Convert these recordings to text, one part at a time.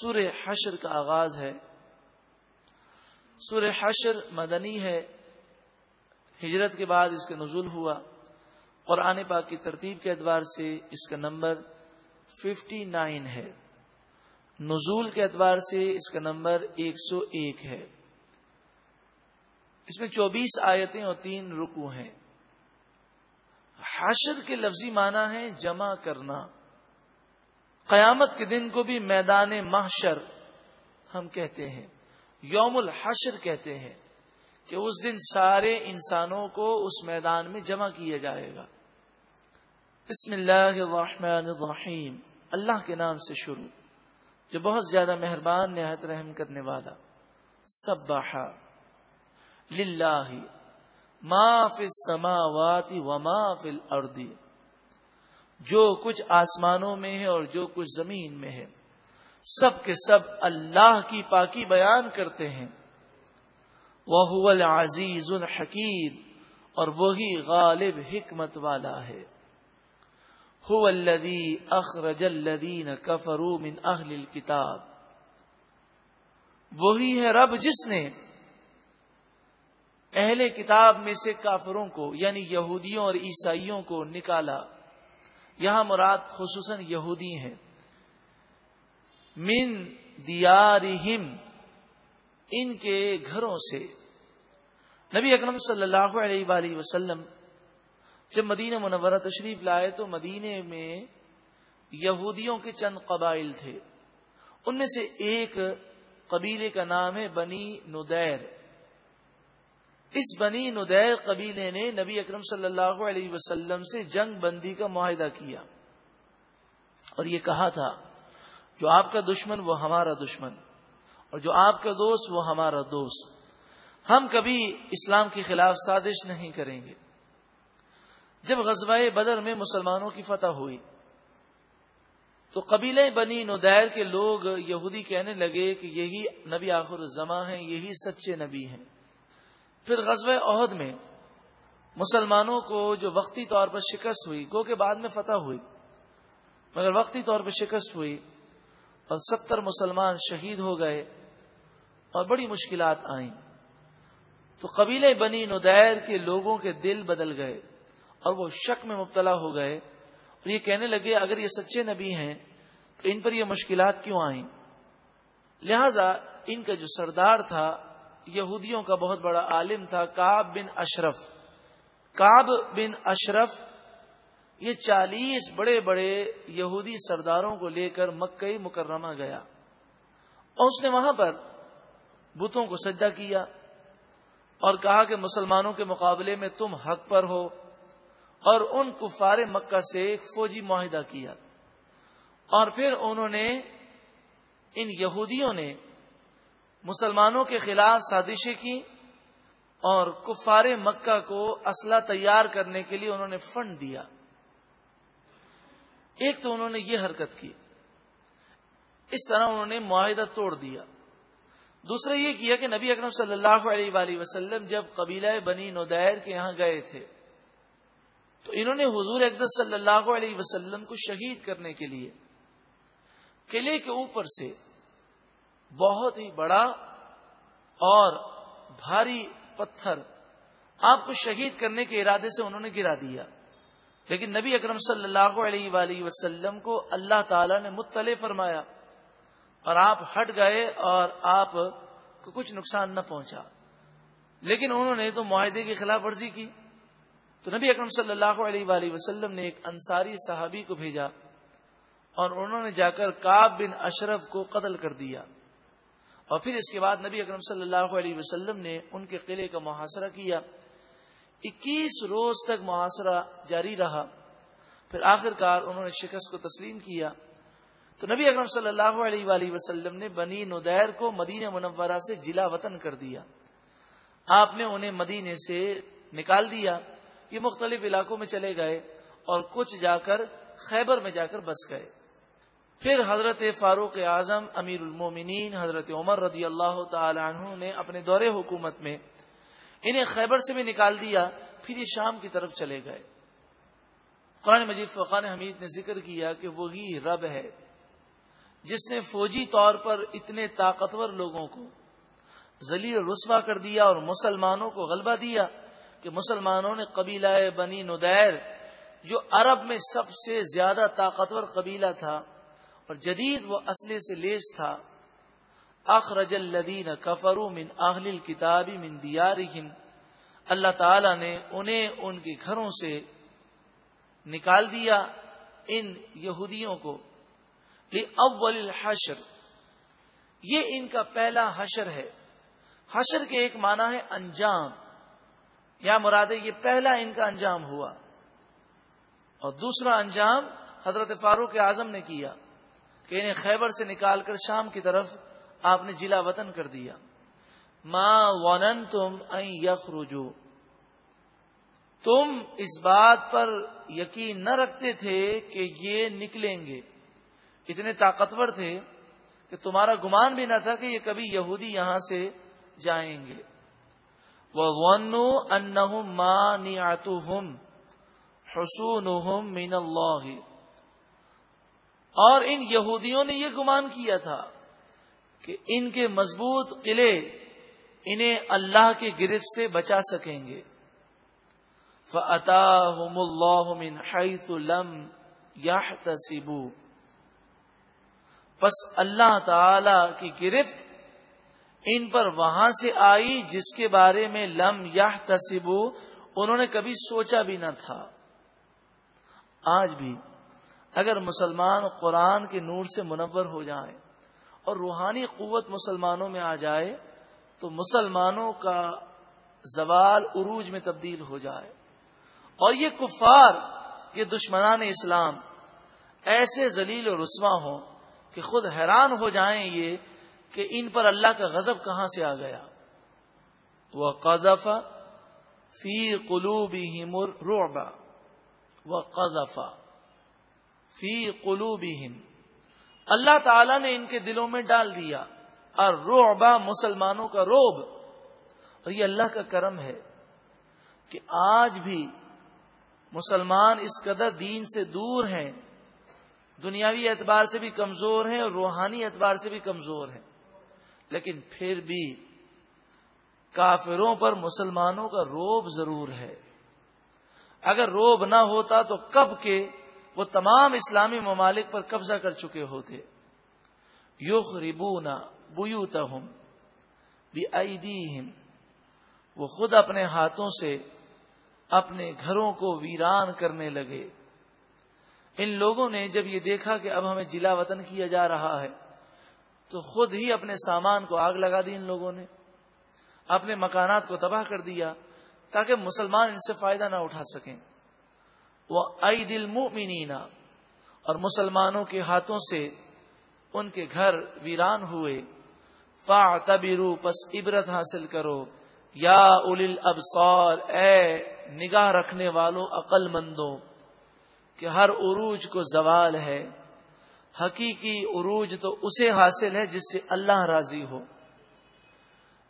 سور حشر کا آغاز ہے۔ سور حشر مدنی ہے۔ ہجرت کے بعد اس کا نزول ہوا۔ قرآن پاک کی ترتیب کے اعتبار سے اس کا نمبر ففٹی نائن ہے۔ نزول کے اعتبار سے اس کا نمبر ایک سو ایک ہے۔ اس میں چوبیس آیتیں اور تین رکو ہیں۔ حشر کے لفظی معنی ہے جمع کرنا۔ قیامت کے دن کو بھی میدان محشر ہم کہتے ہیں، یوم الحشر کہتے ہیں کہ اس دن سارے انسانوں کو اس میدان میں جمع کیا جائے گا۔ بسم اللہ الرحمن الرحیم۔ اللہ کے نام سے شروع، جو بہت زیادہ مہربان، نہایت رحم کرنے والا۔ سب للہ ما فی السماوات وما فی الارض۔ جو کچھ آسمانوں میں ہے اور جو کچھ زمین میں ہے، سب کے سب اللہ کی پاکی بیان کرتے ہیں۔ وہ العزیز الحکیم اور وہی غالب حکمت والا ہے۔ الذي اخرج الذين كفروا من اهل الكتاب۔ وہی ہے رب جس نے اہل کتاب میں سے کافروں کو یعنی یہودیوں اور عیسائیوں کو نکالا۔ یہاں مراد خصوصاً یہودی ہیں۔ من دیارہم، ان کے گھروں سے۔ نبی اکرم صلی اللہ علیہ وآلہ وسلم جب مدینہ منورہ تشریف لائے تو مدینے میں یہودیوں کے چند قبائل تھے۔ ان میں سے ایک قبیلے کا نام ہے بنی ندیر۔ اس بنی ندیر قبیلے نے نبی اکرم صلی اللہ علیہ وسلم سے جنگ بندی کا معاہدہ کیا۔ اور یہ کہا تھا، جو آپ کا دشمن وہ ہمارا دشمن، اور جو آپ کا دوست وہ ہمارا دوست۔ ہم کبھی اسلام کے خلاف سازش نہیں کریں گے۔ جب غزوہ بدر میں مسلمانوں کی فتح ہوئی، تو قبیلے بنی ندیر کے لوگ یہودی کہنے لگے کہ یہی نبی آخر الزما ہیں، یہی سچے نبی ہیں۔ پھر غزب عہد میں مسلمانوں کو جو وقتی طور پر شکست ہوئی، گو کہ بعد میں فتح ہوئی، مگر وقتی طور پر شکست ہوئی اور ستر مسلمان شہید ہو گئے اور بڑی مشکلات آئیں۔ تو قبیلے بنی ندیر کے لوگوں کے دل بدل گئے اور وہ شک میں مبتلا ہو گئے اور یہ کہنے لگے، اگر یہ سچے نبی ہیں تو ان پر یہ مشکلات کیوں آئیں؟ لہذا ان کا جو سردار تھا یہودیوں کا بہت بڑا عالم تھا کاب بن اشرف۔ کاب بن اشرف یہ چالیس بڑے بڑے یہودی سرداروں کو لے کر مکئی مکرمہ گیا۔ اور اس نے وہاں پر بتوں کو سجدہ کیا اور کہا کہ مسلمانوں کے مقابلے میں تم حق پر ہو۔ اور ان کفار مکہ سے ایک فوجی معاہدہ کیا۔ اور پھر انہوں نے، ان یہودیوں نے مسلمانوں کے خلاف سازشیں کی اور کفار مکہ کو اسلحہ تیار کرنے کے لیے انہوں نے فنڈ دیا۔ ایک تو انہوں نے یہ حرکت کی۔ اس طرح انہوں نے معاہدہ توڑ دیا۔ دوسرا یہ کیا کہ نبی اکرم صلی اللہ علیہ وآلہ وسلم جب قبیلہ بنی ندیر کے یہاں گئے تھے، تو انہوں نے حضور اقدس صلی اللہ علیہ وسلم کو شہید کرنے کے لیے، قلعے کے اوپر سے بہت ہی بڑا اور بھاری پتھر آپ کو شہید کرنے کے ارادے سے انہوں نے گرا دیا۔ لیکن نبی اکرم صلی اللہ علیہ وآلہ وسلم کو اللہ تعالی نے مطلع فرمایا اور آپ ہٹ گئے اور آپ کو کچھ نقصان نہ پہنچا۔ لیکن انہوں نے تو معاہدے کی خلاف ورزی کی۔ تو نبی اکرم صلی اللہ علیہ وآلہ وسلم نے ایک انصاری صحابی کو بھیجا اور انہوں نے جا کر کاب بن اشرف کو قتل کر دیا۔ اور پھر اس کے بعد نبی اکرم صلی اللہ علیہ وسلم نے ان کے قلعے کا محاصرہ کیا۔ اکیس روز تک محاصرہ جاری رہا۔ پھر آخر کار انہوں نے شکست کو تسلیم کیا۔ تو نبی اکرم صلی اللہ علیہ وآلہ وسلم نے بنی ندیر کو مدینہ منورہ سے جلا وطن کر دیا۔ آپ نے انہیں مدینے سے نکال دیا۔ یہ مختلف علاقوں میں چلے گئے اور کچھ جا کر خیبر میں جا کر بس گئے۔ پھر حضرت فاروق اعظم امیر المومنین حضرت عمر رضی اللہ تعالی عنہ نے اپنے دور حکومت میں انہیں خیبر سے بھی نکال دیا، پھر یہ شام کی طرف چلے گئے۔ قرآن مجید فقان حمید نے ذکر کیا کہ وہی رب ہے جس نے فوجی طور پر اتنے طاقتور لوگوں کو ذلیل رسوا کر دیا اور مسلمانوں کو غلبہ دیا کہ مسلمانوں نے قبیلہ بنی ندیر، جو عرب میں سب سے زیادہ طاقتور قبیلہ تھا اور جدید وہ اسلحے سے لیس تھا۔ اخرج الدین کفرو من اہل الکتابی من دیارہم۔ اللہ تعالی نے انہیں ان کے گھروں سے نکال دیا ان یہودیوں کو۔ اول الحشر۔ یہ ان کا پہلا حشر ہے۔ حشر کے ایک معنی ہے انجام۔ یا مراد یہ پہلا ان کا انجام ہوا۔ اور دوسرا انجام حضرت فاروق اعظم نے کیا۔ کہ انہیں خیبر سے نکال کر شام کی طرف آپ نے جلا وطن کر دیا۔ ماں ون تم یخرجو۔ تم اس بات پر یقین نہ رکھتے تھے کہ یہ نکلیں گے۔ اتنے طاقتور تھے کہ تمہارا گمان بھی نہ تھا کہ یہ کبھی یہودی یہاں سے جائیں گے۔ وہ ونو ان مانی حسون مین اللہ اور ان یہودیوں نے یہ گمان کیا تھا کہ ان کے مضبوط قلعے انہیں اللہ کی گرفت سے بچا سکیں گے۔ فَأَتَاهُمُ اللَّهُ مِنْ حَيْثُ لَمْ يَحْتَسِبُوا۔ پس اللہ تعالی کی گرفت ان پر وہاں سے آئی جس کے بارے میں لم یا انہوں نے کبھی سوچا بھی نہ تھا۔ آج بھی اگر مسلمان قرآن کے نور سے منور ہو جائیں اور روحانی قوت مسلمانوں میں آ جائے، تو مسلمانوں کا زوال عروج میں تبدیل ہو جائے۔ اور یہ کفار، یہ دشمنان اسلام ایسے ذلیل و رسوا ہوں کہ خود حیران ہو جائیں یہ کہ ان پر اللہ کا غضب کہاں سے آ گیا۔ وہ قذفہ فی قلوبی روبا وہ قذفہ فی قلوبی اللہ تعالی نے ان کے دلوں میں ڈال دیا۔ اور روبا مسلمانوں کا روب اور یہ اللہ کا کرم ہے کہ آج بھی مسلمان اس قدر دین سے دور ہیں، دنیاوی اعتبار سے بھی کمزور ہیں اور روحانی اعتبار سے بھی کمزور ہیں۔ لیکن پھر بھی کافروں پر مسلمانوں کا روب ضرور ہے۔ اگر روب نہ ہوتا تو کب کے وہ تمام اسلامی ممالک پر قبضہ کر چکے ہوتے۔ یوخ ربونا بوت ہوں وہ خود اپنے ہاتھوں سے اپنے گھروں کو ویران کرنے لگے۔ ان لوگوں نے جب یہ دیکھا کہ اب ہمیں جلا وطن کیا جا رہا ہے، تو خود ہی اپنے سامان کو آگ لگا دی ان لوگوں نے، اپنے مکانات کو تباہ کر دیا تاکہ مسلمان ان سے فائدہ نہ اٹھا سکیں۔ وہ ائی دل اور مسلمانوں کے ہاتھوں سے ان کے گھر ویران ہوئے۔ فا تبرو پس عبرت حاصل کرو۔ یا اول ابسور اے نگاہ رکھنے والوں، عقل مندوں، کہ ہر عروج کو زوال ہے۔ حقیقی عروج تو اسے حاصل ہے جس سے اللہ راضی ہو۔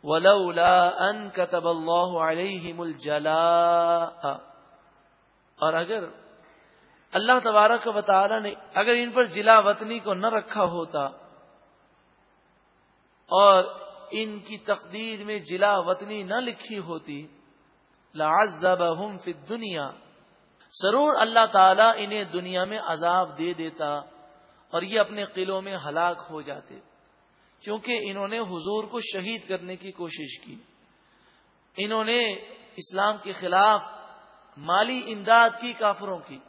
ولولا ان كتب اللہ علیہم الجلاء۔ اور اگر اللہ تبارک و تعالی نے اگر ان پر جلا وطنی کو نہ رکھا ہوتا اور ان کی تقدیر میں جلا وطنی نہ لکھی ہوتی، لعذبہم فی الدنیا، ضرور اللہ تعالیٰ انہیں دنیا میں عذاب دے دیتا اور یہ اپنے قلعوں میں ہلاک ہو جاتے کیونکہ انہوں نے حضور کو شہید کرنے کی کوشش کی۔ انہوں نے اسلام کے خلاف مالی امداد کی کافروں کی۔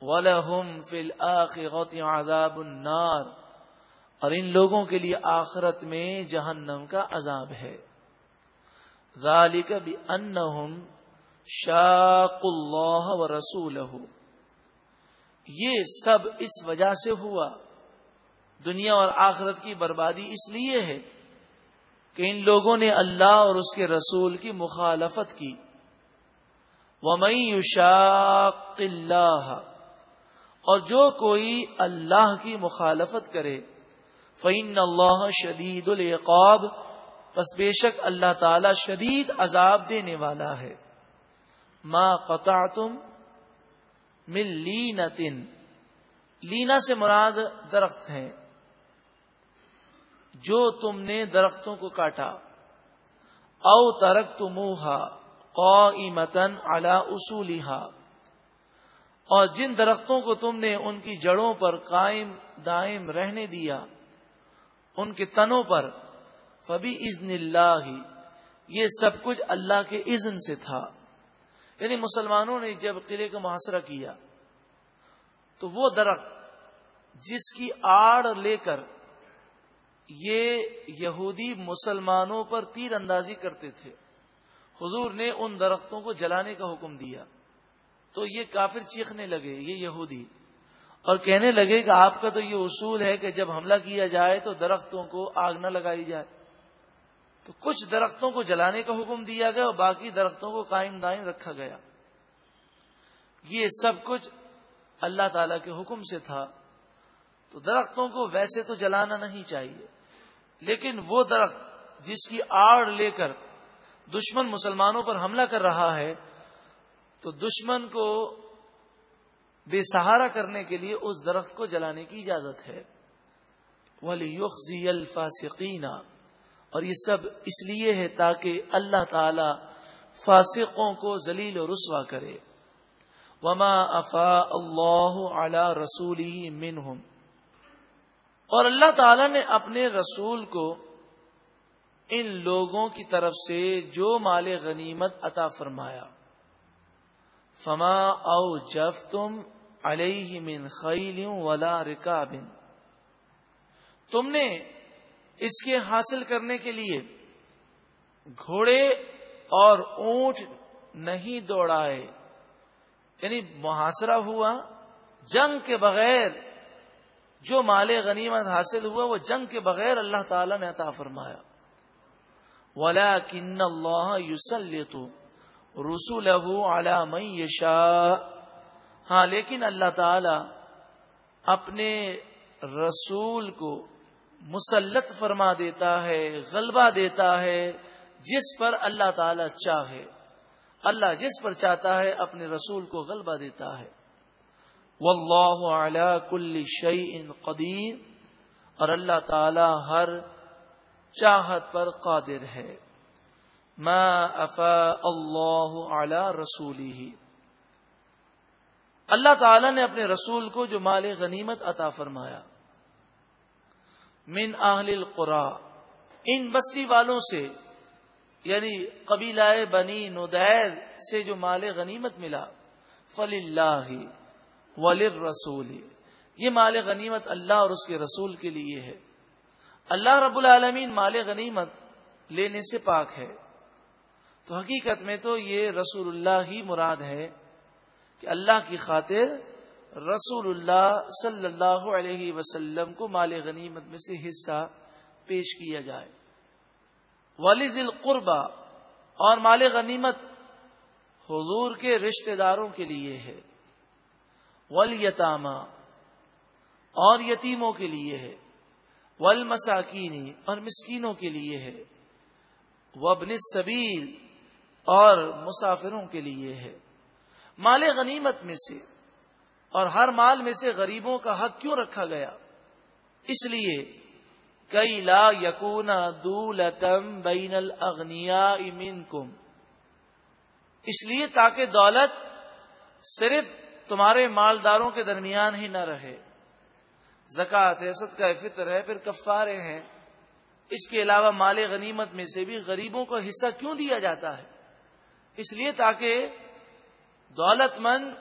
وَلَهُمْ فِي الْآخِرَةِ عَذَابُ النَّارِ۔ اور ان لوگوں کے لیے آخرت میں جہنم کا عذاب ہے۔ ذَلِكَ بِأَنَّهُمْ شاق اللہ و رسول یہ سب اس وجہ سے ہوا۔ دنیا اور آخرت کی بربادی اس لیے ہے کہ ان لوگوں نے اللہ اور اس کے رسول کی مخالفت کی۔ ومئی شاق اللہ اور جو کوئی اللہ کی مخالفت کرے فعین اللہ شدید العقاب، پس بے شک اللہ تعالی شدید عذاب دینے والا ہے۔ ما قطع تم مل لینا تن لینا سے مراد درخت ہیں۔ جو تم نے درختوں کو کاٹا، او ترک تمہا قائمتن علی اصولہا۔ اور جن درختوں کو تم نے ان کی جڑوں پر قائم دائم رہنے دیا، ان کے تنوں پر فبی ازن اللہ، یہ سب کچھ اللہ کے اذن سے تھا۔ یعنی مسلمانوں نے جب قلعے کا محاصرہ کیا، تو وہ درخت جس کی آڑ لے کر یہ یہودی مسلمانوں پر تیر اندازی کرتے تھے۔ حضور نے ان درختوں کو جلانے کا حکم دیا۔ تو یہ کافر چیخنے لگے، یہ یہودی۔ اور کہنے لگے کہ آپ کا تو یہ اصول ہے کہ جب حملہ کیا جائے تو درختوں کو آگ نہ لگائی جائے۔ تو کچھ درختوں کو جلانے کا حکم دیا گیا اور باقی درختوں کو قائم دائم رکھا گیا۔ یہ سب کچھ اللہ تعالی کے حکم سے تھا۔ تو درختوں کو ویسے تو جلانا نہیں چاہیے، لیکن وہ درخت جس کی آڑ لے کر دشمن مسلمانوں پر حملہ کر رہا ہے، تو دشمن کو بے سہارا کرنے کے لیے اس درخت کو جلانے کی اجازت ہے۔ ولی الفاسقین اور یہ سب اس لیے ہے تاکہ اللہ تعالی فاسقوں کو ذلیل و رسوا کرے۔ وما افا اللہ علی رسول منہم اور اللہ تعالی نے اپنے رسول کو ان لوگوں کی طرف سے جو مال غنیمت عطا فرمایا۔ فما او جف تم علیہ من خیل ولا رکابن تم نے اس کے حاصل کرنے کے لیے گھوڑے اور اونٹ نہیں دوڑائے۔ یعنی محاصرہ ہوا، جنگ کے بغیر جو مال غنیمت حاصل ہوا، وہ جنگ کے بغیر اللہ تعالی نے عطا فرمایا۔ ولا کن اللہ یوسل تو رسول علام یشا ہاں لیکن اللہ تعالی اپنے رسول کو مسلط فرما دیتا ہے، غلبہ دیتا ہے جس پر اللہ تعالی چاہے۔ اللہ جس پر چاہتا ہے اپنے رسول کو غلبہ دیتا ہے۔ واللہ علی کل شیء قدیر اور اللہ تعالی ہر چاہت پر قادر ہے۔ ما افا اللہ علی رسولی اللہ تعالی نے اپنے رسول کو جو مال غنیمت عطا فرمایا۔ من اہل القرا، ان بستی والوں سے یعنی قبیلہ بنی ندیر سے جو مال غنیمت ملا۔ فل اللہ ولر رسول یہ مال غنیمت اللہ اور اس کے رسول کے لیے ہے۔ اللہ رب العالمین مال غنیمت لینے سے پاک ہے۔ تو حقیقت میں تو یہ رسول اللہ ہی مراد ہے کہ اللہ کی خاطر رسول اللہ صلی اللہ علیہ وسلم کو مال غنیمت میں سے حصہ پیش کیا جائے۔ والد القربا اور مال غنیمت حضور کے رشتہ داروں کے لیے ہے۔ ولیتامہ اور یتیموں کے لیے ہے۔ ول مساکینی اور مسکینوں کے لیے ہے وبن سبیل اور مسافروں کے لیے ہے۔ مال غنیمت میں سے اور ہر مال میں سے غریبوں کا حق کیوں رکھا گیا؟ اس لیے کئی لا یقون دولتم بین الگنیا منکم۔ اس لیے تاکہ دولت صرف تمہارے مالداروں کے درمیان ہی نہ رہے۔ زکات حیثت کا فطر ہے، پھر کفارے ہیں۔ اس کے علاوہ مال غنیمت میں سے بھی غریبوں کو حصہ کیوں دیا جاتا ہے؟ اس لیے تاکہ دولت مند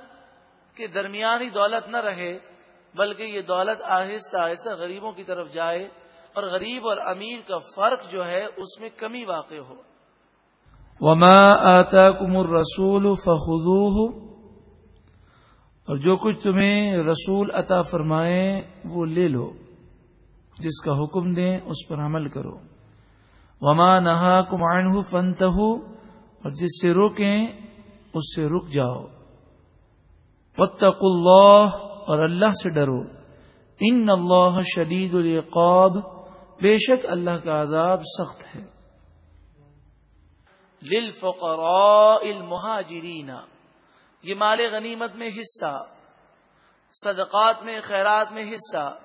کے درمیانی دولت نہ رہے، بلکہ یہ دولت آہستہ آہستہ غریبوں کی طرف جائے اور غریب اور امیر کا فرق جو ہے، اس میں کمی واقع ہو۔ وما آتاكم الرسول فخذوه اور جو کچھ تمہیں رسول عطا فرمائے وہ لے لو، جس کا حکم دیں اس پر عمل کرو۔ وما نہا کمائن فن اور جس سے روکیں اس سے رک جاؤ۔ واتقوا اللہ اور اللہ سے ڈرو۔ ان اللہ شدید العقاب، بے شک اللہ کا عذاب سخت ہے۔ للفقراء المہاجرین یہ مال غنیمت میں حصہ، صدقات میں، خیرات میں حصہ،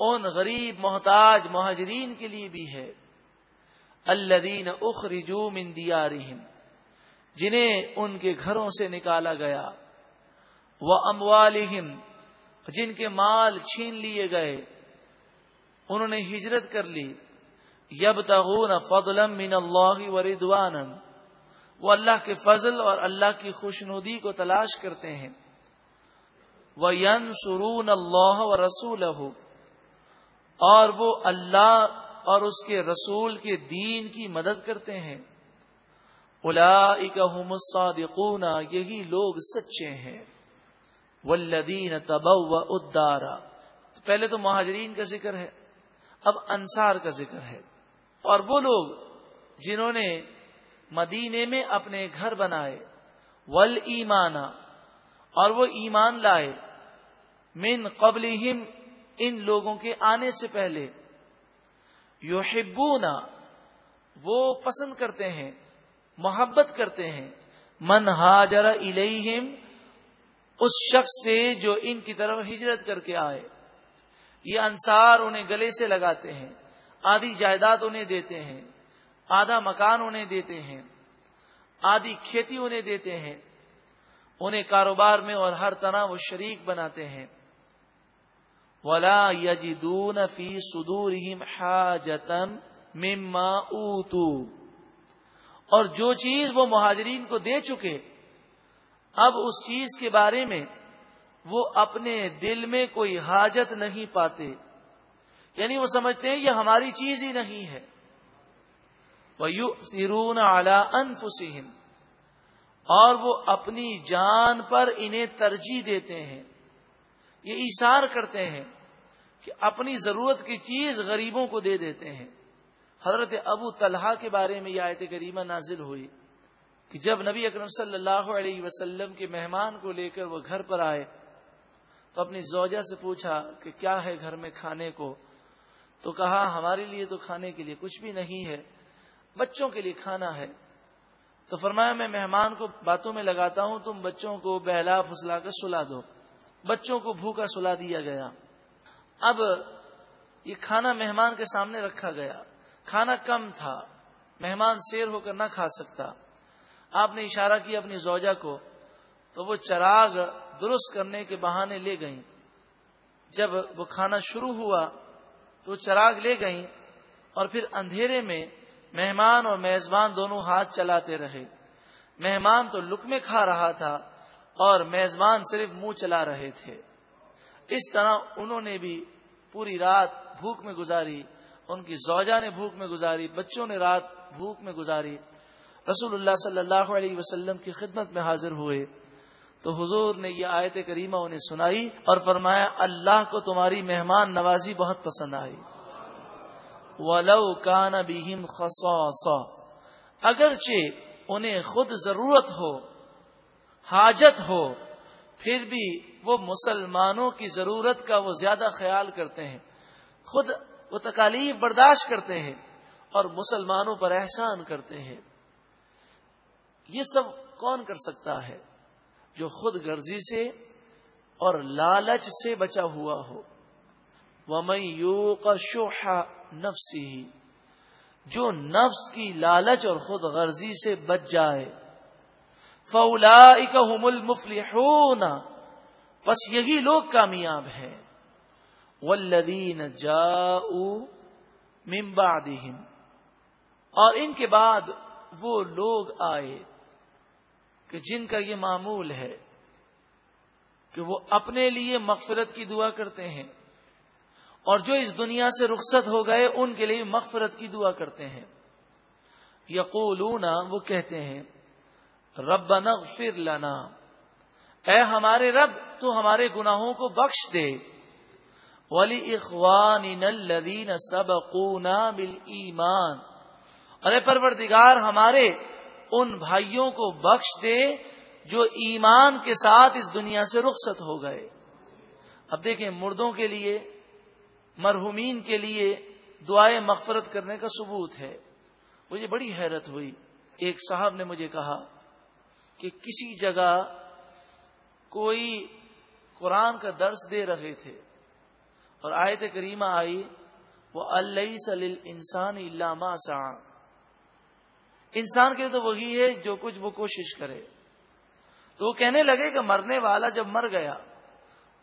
ان غریب محتاج مہاجرین کے لیے بھی ہے۔ الدین اخرجو من دیارہم، جنہیں ان کے گھروں سے نکالا گیا۔ وہ اموالہم، جن کے مال چھین لیے گئے۔ انہوں نے ہجرت کر لی۔ یب تغون فضلم من اللہ وردوان وہ اللہ کے فضل اور اللہ کی خوشنودی کو تلاش کرتے ہیں۔ وہ ین سرون اللہ و رسول اور وہ اللہ اور اس کے رسول کے دین کی مدد کرتے ہیں۔ الصادقون، یہی لوگ سچے ہیں۔ والذین تبوا ادارا پہلے تو مہاجرین کا ذکر ہے، اب انصار کا ذکر ہے۔ اور وہ لوگ جنہوں نے مدینے میں اپنے گھر بنائے۔ ول ایمانا، اور وہ ایمان لائے۔ من قبل ان لوگوں کے آنے سے پہلے۔ یو وہ پسند کرتے ہیں، محبت کرتے ہیں۔ من ہاجر الیہم، اس شخص سے جو ان کی طرف ہجرت کر کے آئے۔ یہ انصار انہیں گلے سے لگاتے ہیں، آدھی جائیداد انہیں دیتے ہیں۔ آدھا مکان انہیں دیتے ہیں، آدھی کھیتی انہیں دیتے ہیں، انہیں کاروبار میں اور ہر طرح وہ شریک بناتے ہیں۔ ولا یجدون فی صدورہم حاجتم مما اوتو اور جو چیز وہ مہاجرین کو دے چکے، اب اس چیز کے بارے میں وہ اپنے دل میں کوئی حاجت نہیں پاتے۔ یعنی وہ سمجھتے ہیں یہ ہماری چیز ہی نہیں ہے۔ وہ یو سرون اعلی اور وہ اپنی جان پر انہیں ترجیح دیتے ہیں۔ یہ اشار کرتے ہیں کہ اپنی ضرورت کی چیز غریبوں کو دے دیتے ہیں۔ حضرت ابو طلحہ کے بارے میں یہ آیت کریمہ نازل ہوئی کہ جب نبی اکرم صلی اللہ علیہ وسلم کے مہمان کو لے کر وہ گھر پر آئے، تو اپنی زوجہ سے پوچھا کہ کیا ہے گھر میں کھانے کو؟ تو کہا، ہمارے لیے تو کھانے کے لیے کچھ بھی نہیں ہے بچوں کے لیے کھانا ہے۔ تو فرمایا، میں مہمان کو باتوں میں لگاتا ہوں، تم بچوں کو بہلا پھسلا کر سلا دو۔ بچوں کو بھوکا سلا دیا گیا۔ اب یہ کھانا مہمان کے سامنے رکھا گیا۔ کھانا کم تھا۔ مہمان سیر ہو کر نہ کھا سکتا۔ آپ نے اشارہ کیا اپنی زوجہ کو۔ تو وہ چراغ درست کرنے کے بہانے لے گئیں۔ جب وہ کھانا شروع ہوا تو چراغ لے گئیں اور پھر اندھیرے میں مہمان اور میزبان دونوں ہاتھ چلاتے رہے۔ مہمان تو لک میں کھا رہا تھا اور میزبان صرف منہ چلا رہے تھے۔ اس طرح انہوں نے بھی پوری رات بھوک میں گزاری، ان کی زوجہ نے بھوک میں گزاری، بچوں نے رات بھوک میں گزاری۔ رسول اللہ صلی اللہ علیہ وسلم کی خدمت میں حاضر ہوئے۔ تو حضور نے یہ آیت کریمہ انہیں سنائی اور فرمایا، اللہ کو تمہاری مہمان نوازی بہت پسند آئی۔ ولو کان بہم خصوصا اگرچہ انہیں خود ضرورت ہو، حاجت ہو، پھر بھی وہ مسلمانوں کی ضرورت کا وہ زیادہ خیال کرتے ہیں، خود وہ تکالیف برداشت کرتے ہیں اور مسلمانوں پر احسان کرتے ہیں۔ یہ سب کون کر سکتا ہے جو خود غرضی سے اور لالچ سے بچا ہوا ہو؟ وہ یو کا شوہا نفسی جو نفس کی لالچ اور خود غرضی سے بچ جائے۔ فولا مفلی بس یہی لوگ کامیاب ہیں۔ ولدین جا ممبادہم اور ان کے بعد وہ لوگ آئے کہ جن کا یہ معمول ہے کہ وہ اپنے لیے مغفرت کی دعا کرتے ہیں۔ اور جو اس دنیا سے رخصت ہو گئے، ان کے لیے مغفرت کی دعا کرتے ہیں۔ یقولون، وہ کہتے ہیں رب نغفر لنا۔ اے ہمارے رب، تو ہمارے گناہوں کو بخش دے۔ ولی اخوان الدین سب بل ایمان ارے پروردگار، ہمارے ان بھائیوں کو بخش دے جو ایمان کے ساتھ اس دنیا سے رخصت ہو گئے۔ اب دیکھیں، مردوں کے لیے مرحومین کے لیے دعائیں مغفرت کرنے کا ثبوت ہے۔ مجھے بڑی حیرت ہوئی۔ ایک صاحب نے مجھے کہا کہ کسی جگہ کوئی قرآن کا درس دے رہے تھے اور آیت کریمہ آئی، وہ اللہ سلیل انسان علامہ سا انسان کے تو وہی ہے جو کچھ وہ کوشش کرے۔ تو وہ کہنے لگے کہ مرنے والا جب مر گیا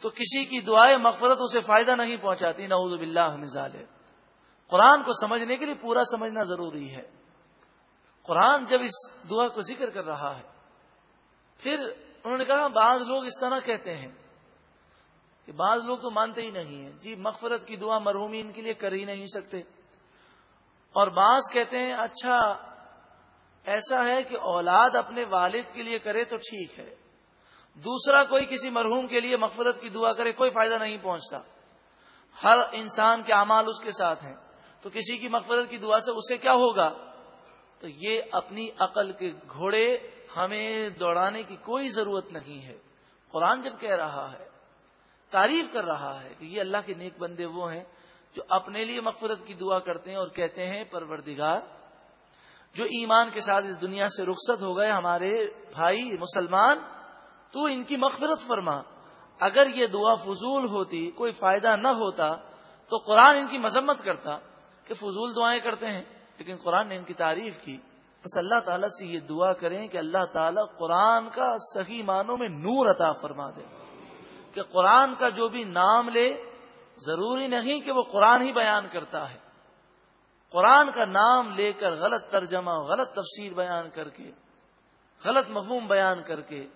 تو کسی کی دعائیں مغفرت اسے فائدہ نہیں پہنچاتی، نعوذ باللہ مزال قرآن کو سمجھنے کے لیے پورا سمجھنا ضروری ہے۔ قرآن جب اس دعا کو ذکر کر رہا ہے، پھر انہوں نے کہا، بعض لوگ اس طرح کہتے ہیں کہ بعض لوگ تو مانتے ہی نہیں ہیں۔ جی مغفرت کی دعا مرحومین کے لیے کر ہی نہیں سکتے۔ اور بعض کہتے ہیں اچھا ایسا ہے کہ اولاد اپنے والد کے لیے کرے تو ٹھیک ہے۔ دوسرا کوئی کسی مرحوم کے لیے مغفرت کی دعا کرے کوئی فائدہ نہیں پہنچتا۔ ہر انسان کے اعمال اس کے ساتھ ہیں۔ تو کسی کی مغفرت کی دعا سے اسے کیا ہوگا؟ تو یہ اپنی عقل کے گھوڑے ہمیں دوڑانے کی کوئی ضرورت نہیں ہے۔ قرآن جب کہہ رہا ہے، تعریف کر رہا ہے کہ یہ اللہ کے نیک بندے وہ ہیں جو اپنے لیے مغفرت کی دعا کرتے ہیں اور کہتے ہیں، پروردگار، جو ایمان کے ساتھ اس دنیا سے رخصت ہو گئے ہمارے بھائی مسلمان تو ان کی مغفرت فرما۔ اگر یہ دعا فضول ہوتی، کوئی فائدہ نہ ہوتا، تو قرآن ان کی مذمت کرتا کہ فضول دعائیں کرتے ہیں۔ لیکن قرآن نے ان کی تعریف کی۔ بس اللہ تعالیٰ سے یہ دعا کریں کہ اللہ تعالیٰ قرآن کا صحیح معنوں میں نور عطا فرما دے۔ کہ قرآن کا جو بھی نام لے، ضروری نہیں کہ وہ قرآن ہی بیان کرتا ہے۔ قرآن کا نام لے کر غلط ترجمہ، غلط تفسیر بیان کر کے، غلط مفہوم بیان کر کے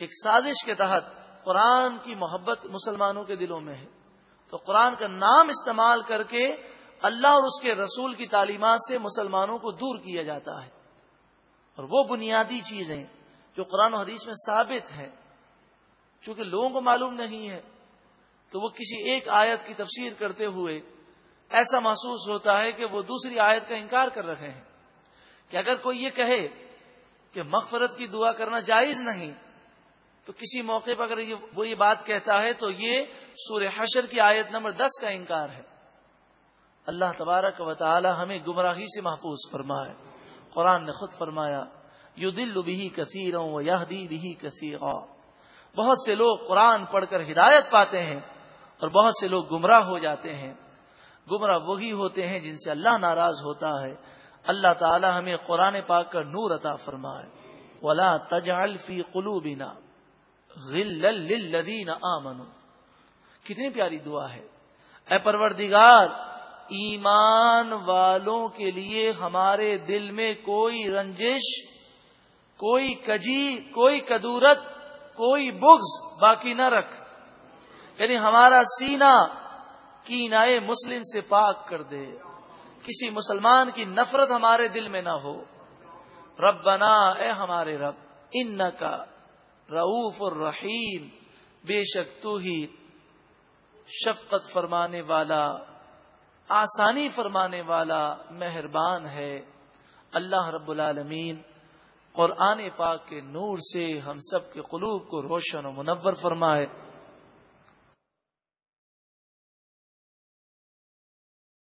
ایک سازش کے تحت قرآن کی محبت مسلمانوں کے دلوں میں ہے۔ تو قرآن کا نام استعمال کر کے اللہ اور اس کے رسول کی تعلیمات سے مسلمانوں کو دور کیا جاتا ہے۔ اور وہ بنیادی چیزیں جو قرآن و حدیث میں ثابت ہیں، چونکہ لوگوں کو معلوم نہیں ہے، تو وہ کسی ایک آیت کی تفسیر کرتے ہوئے ایسا محسوس ہوتا ہے کہ وہ دوسری آیت کا انکار کر رہے ہیں۔ کہ اگر کوئی یہ کہے کہ مغفرت کی دعا کرنا جائز نہیں تو کسی موقع پر اگر وہ یہ بات کہتا ہے تو یہ سورہ حشر کی آیت نمبر دس کا انکار ہے۔ اللہ تبارک و تعالی ہمیں گمراہی سے محفوظ فرمائے۔ قرآن نے خود فرمایا یو دل بھی کثیروں یہ بھی کثیر بہت سے لوگ قرآن پڑھ کر ہدایت پاتے ہیں اور بہت سے لوگ گمراہ ہو جاتے ہیں۔ گمراہ وہی ہوتے ہیں جن سے اللہ ناراض ہوتا ہے۔ اللہ تعالی ہمیں قرآن پاک کا نور عطا فرمائے۔ ولا تجعل فی قلوبنا۔ للذین آمنوا۔ کتنی پیاری دعا ہے۔ اے پروردگار، ایمان والوں کے لیے ہمارے دل میں کوئی رنجش، کوئی کجی، کوئی کدورت، کوئی بغض باقی نہ رکھ۔ یعنی ہمارا سینہ کی مسلم سے پاک کر دے۔ کسی مسلمان کی نفرت ہمارے دل میں نہ ہو۔ رب بنا اے ہمارے رب ان کا رعوف الرحیم، بے شک تو ہی شفقت فرمانے والا، آسانی فرمانے والا مہربان ہے۔ اللہ رب العالمین اور آنے پاک کے نور سے ہم سب کے قلوب کو روشن و منور فرمائے۔